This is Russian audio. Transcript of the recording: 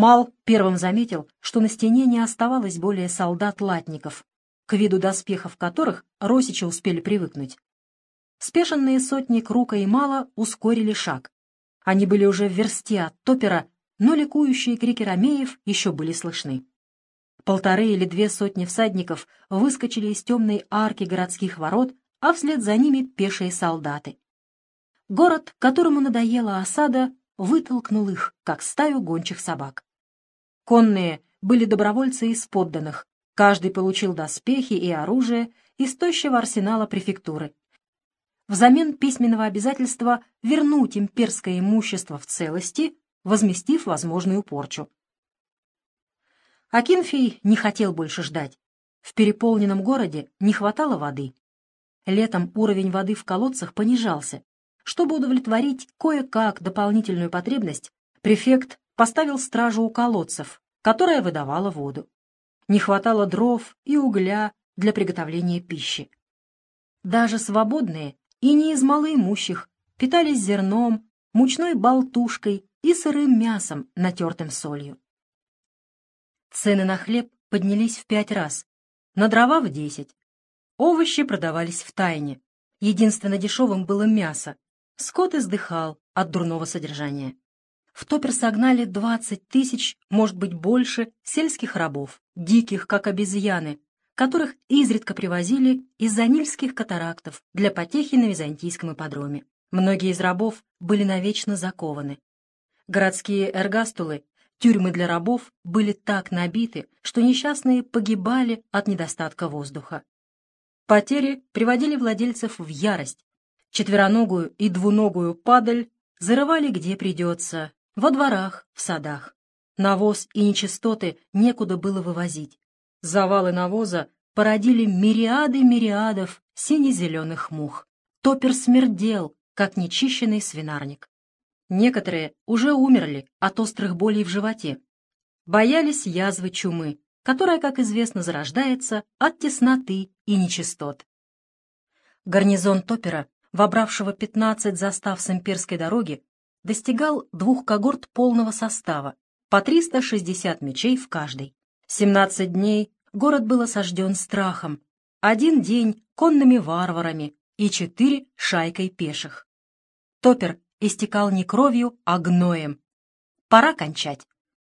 Мал первым заметил, что на стене не оставалось более солдат-латников, к виду доспехов которых росичи успели привыкнуть. Спешенные сотни Крука и Мала ускорили шаг. Они были уже в версте от топера, но ликующие крики ромеев еще были слышны. Полторы или две сотни всадников выскочили из темной арки городских ворот, а вслед за ними пешие солдаты. Город, которому надоела осада, вытолкнул их, как стаю гончих собак. Конные были добровольцы из подданных, каждый получил доспехи и оружие из тощего арсенала префектуры. Взамен письменного обязательства вернуть имперское имущество в целости, возместив возможную порчу. Акинфий не хотел больше ждать. В переполненном городе не хватало воды. Летом уровень воды в колодцах понижался. Чтобы удовлетворить кое-как дополнительную потребность, префект поставил стражу у колодцев, которая выдавала воду. Не хватало дров и угля для приготовления пищи. Даже свободные и не из малоимущих питались зерном, мучной болтушкой и сырым мясом, натертым солью. Цены на хлеб поднялись в пять раз, на дрова в десять. Овощи продавались в тайне. Единственно дешевым было мясо. Скот издыхал от дурного содержания. В топер согнали двадцать тысяч, может быть больше, сельских рабов, диких, как обезьяны, которых изредка привозили из-за нильских катарактов для потехи на византийском ипподроме. Многие из рабов были навечно закованы. Городские эргастулы Тюрьмы для рабов были так набиты, что несчастные погибали от недостатка воздуха. Потери приводили владельцев в ярость. Четвероногую и двуногую падаль зарывали где придется, во дворах, в садах. Навоз и нечистоты некуда было вывозить. Завалы навоза породили мириады мириадов сине-зеленых мух. Топер смердел, как нечищенный свинарник. Некоторые уже умерли от острых болей в животе. Боялись язвы чумы, которая, как известно, зарождается от тесноты и нечистот. Гарнизон Топера, вобравшего 15 застав с имперской дороги, достигал двух когорт полного состава, по 360 мечей в каждой. 17 дней город был осажден страхом, один день — конными варварами и четыре — шайкой пеших. Топер истекал не кровью, а гноем. Пора кончать.